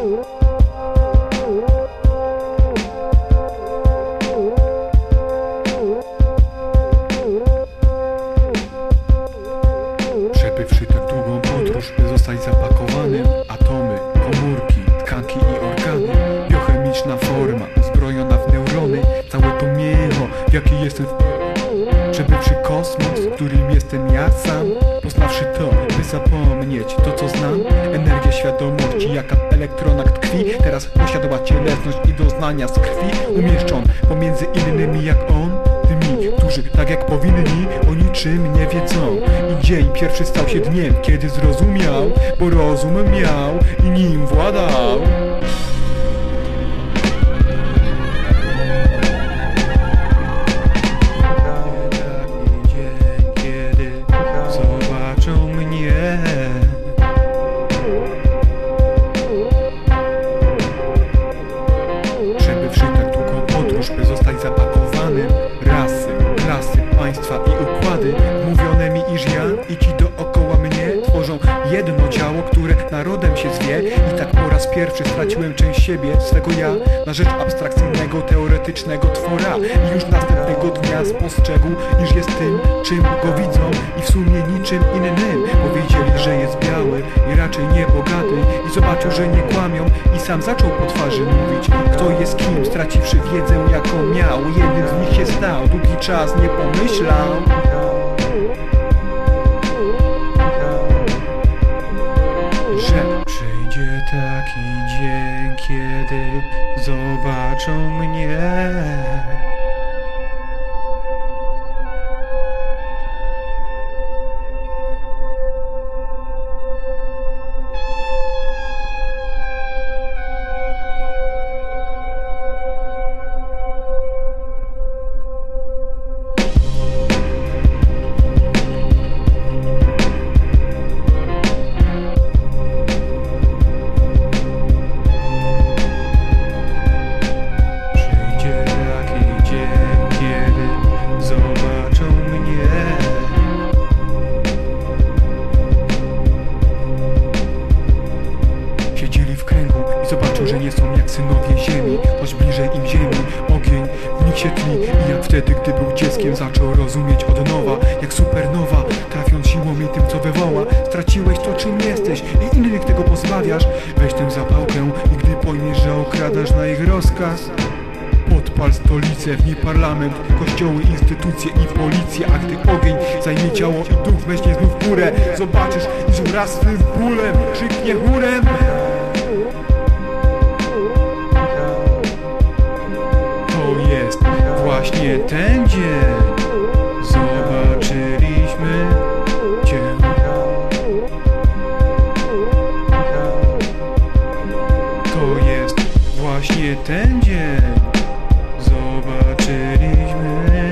Przebywszy tak długą podróż, by zostać zapakowanym Atomy, komórki, tkanki i organy Biochemiczna forma, uzbrojona w neurony Całe to miło, w jakiej jestem. Kosmos, w którym jestem ja sam. Poznawszy to, by zapomnieć to co znam. Energia świadomości, jaka w elektronach tkwi. Teraz posiadła cielesność i doznania z krwi. Umieszczon pomiędzy innymi jak on Tymi, którzy tak jak powinni o niczym nie wiedzą. I dzień pierwszy stał się dniem, kiedy zrozumiał Bo rozum miał i nim władał które narodem się zwie. I tak po raz pierwszy straciłem część siebie, swego ja Na rzecz abstrakcyjnego, teoretycznego twora. I już następnego dnia spostrzegł, iż jest tym, czym go widzą. I w sumie niczym innym. Powiedzieli, że jest biały i raczej nie bogaty. I zobaczył, że nie kłamią. I sam zaczął po twarzy mówić Kto jest kim, straciwszy wiedzę jaką miał. Jednym z nich się stał, długi czas nie pomyślał kiedy zobaczą mnie zobaczą, że nie są jak synowie ziemi Choć bliżej im ziemi. Ogień w nich się tli I jak wtedy, gdy był dzieckiem zaczął rozumieć od nowa Jak supernowa, trafiąc siłą i tym co wywoła. Straciłeś to czym jesteś i innych tego pozbawiasz. Weź tę zapałkę i gdy pojmiesz, że okradasz na ich rozkaz Podpal stolicę, w niej parlament, kościoły, instytucje i policja A gdy ogień zajmie ciało i duch weźmie znów górę. Zobaczysz, iż wraz z tym bólem krzyknie chórem właśnie ten dzień zobaczyliśmy Cię. To jest właśnie ten dzień zobaczyliśmy